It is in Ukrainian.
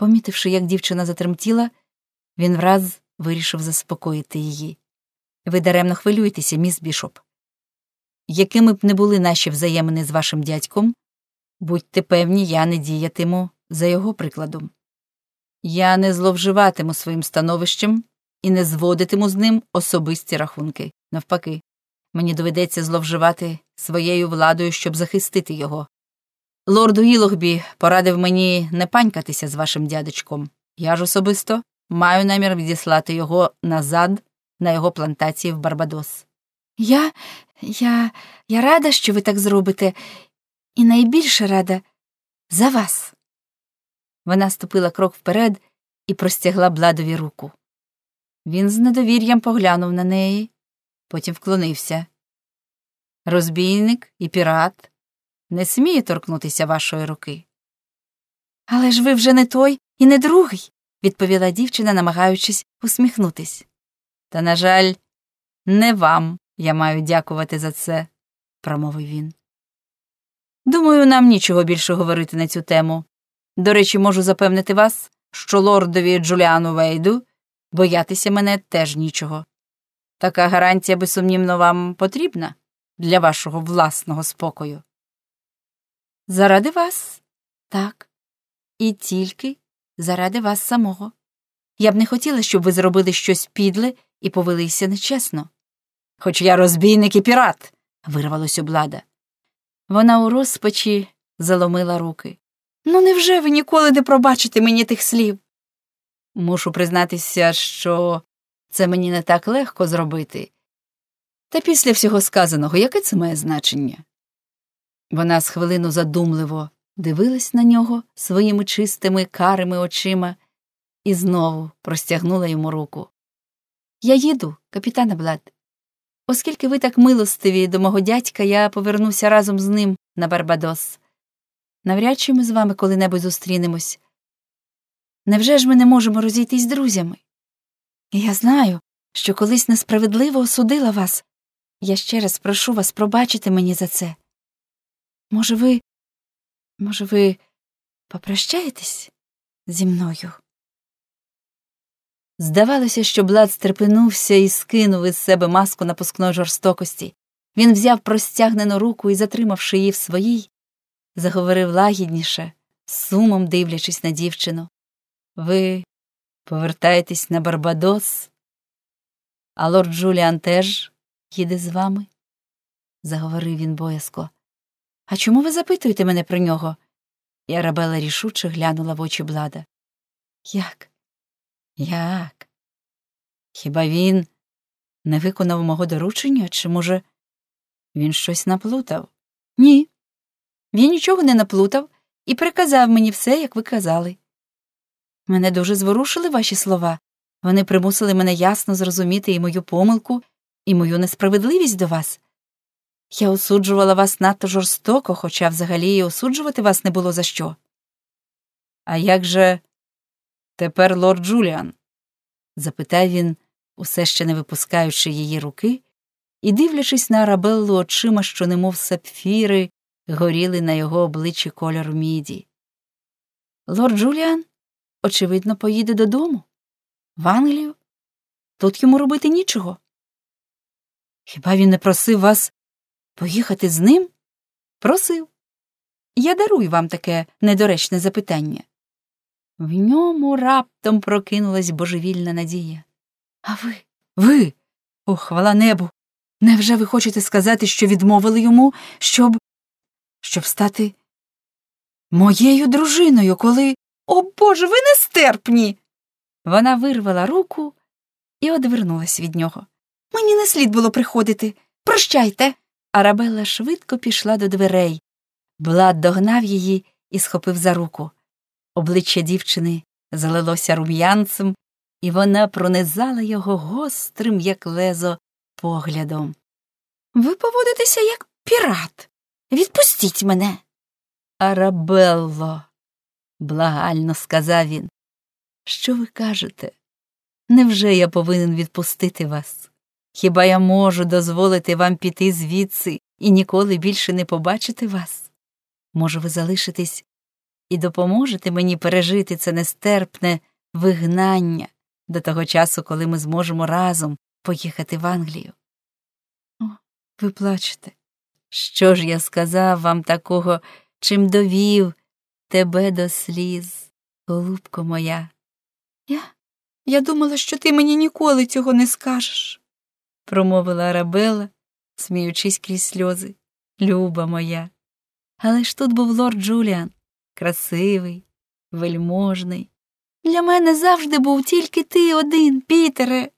Помітивши, як дівчина затремтіла, він враз вирішив заспокоїти її. Ви даремно хвилюєтеся, міс Бішоп. Якими б не були наші взаємини з вашим дядьком, будьте певні, я не діятиму за його прикладом. Я не зловживатиму своїм становищем і не зводитиму з ним особисті рахунки. Навпаки, мені доведеться зловживати своєю владою, щоб захистити його. Лорд Уілогбі порадив мені не панькатися з вашим дядечком. Я ж особисто маю намір відіслати його назад на його плантації в Барбадос. Я. я. я рада, що ви так зробите, і найбільше рада за вас. Вона ступила крок вперед і простягла Бладові руку. Він з недовір'ям поглянув на неї, потім вклонився. Розбійник і пірат не сміє торкнутися вашої руки. Але ж ви вже не той і не другий, відповіла дівчина, намагаючись усміхнутись. Та, на жаль, не вам я маю дякувати за це, промовив він. Думаю, нам нічого більше говорити на цю тему. До речі, можу запевнити вас, що лордові Джуліану Вейду боятися мене теж нічого. Така гарантія безсумнівно вам потрібна для вашого власного спокою. Заради вас, так, і тільки заради вас самого. Я б не хотіла, щоб ви зробили щось підле і повелися нечесно. Хоч я розбійник і пірат, вирвалось у блада. Вона у розпачі заломила руки. Ну, невже ви ніколи не пробачите мені тих слів? Мушу признатися, що це мені не так легко зробити. Та після всього сказаного, яке це має значення? Вона з хвилину задумливо дивилась на нього своїми чистими карими очима і знову простягнула йому руку. Я їду, капітане Блад. Оскільки ви так милостиві до мого дядька, я повернуся разом з ним на Барбадос. Навряд чи ми з вами коли-небудь зустрінемось. Невже ж ми не можемо розійтись друзями? Я знаю, що колись несправедливо осудила вас. Я ще раз прошу вас пробачити мені за це. Може, ви, може, ви попрощаєтесь зі мною? Здавалося, що Блад стрепенувся і скинув із себе маску напускної жорстокості. Він взяв простягнену руку і, затримавши її в своїй, заговорив лагідніше, сумом дивлячись на дівчину. Ви повертаєтесь на Барбадос, а лорд Джуліан теж їде з вами? заговорив він боязко. А чому ви запитуєте мене про нього? І Арабела рішуче глянула в очі Блада. Як? Як? Хіба він не виконав мого доручення, чи, може, він щось наплутав? Ні. Він нічого не наплутав і приказав мені все, як ви казали. Мене дуже зворушили ваші слова. Вони примусили мене ясно зрозуміти і мою помилку, і мою несправедливість до вас. Я осуджувала вас надто жорстоко, хоча взагалі і осуджувати вас не було за що. А як же тепер лорд Джуліан? запитав він, усе ще не випускаючи її руки, і дивлячись на Арабеллу очима, що, немов сапфіри, горіли на його обличчі кольору міді. Лорд Джуліан, очевидно, поїде додому, в Англію. Тут йому робити нічого. Хіба він не просив вас поїхати з ним? Просив. Я дарую вам таке недоречне запитання. В ньому раптом прокинулась божевільна надія. А ви, ви, о, хвала небу. Невже ви хочете сказати, що відмовили йому, щоб. щоб стати моєю дружиною, коли. О Боже, ви нестерпні. Вона вирвала руку і одвернулась від нього. Мені не слід було приходити. Прощайте. Арабелла швидко пішла до дверей. Блад догнав її і схопив за руку. Обличчя дівчини залилося рум'янцем, і вона пронизала його гострим, як лезо, поглядом. Ви поводитеся як пірат. Відпустіть мене. Арабелло, благально сказав він. Що ви кажете? Невже я повинен відпустити вас? Хіба я можу дозволити вам піти звідси і ніколи більше не побачити вас? Може, ви залишитесь і допоможете мені пережити це нестерпне вигнання до того часу, коли ми зможемо разом поїхати в Англію. О, ви плачете. Що ж я сказав вам такого, чим довів тебе до сліз, голубко моя? Я Я думала, що ти мені ніколи цього не скажеш, промовила Арабела, сміючись крізь сльози. Люба моя. Але ж тут був лорд Джуліан, красивий, вельможний. Для мене завжди був тільки ти один, Пітере.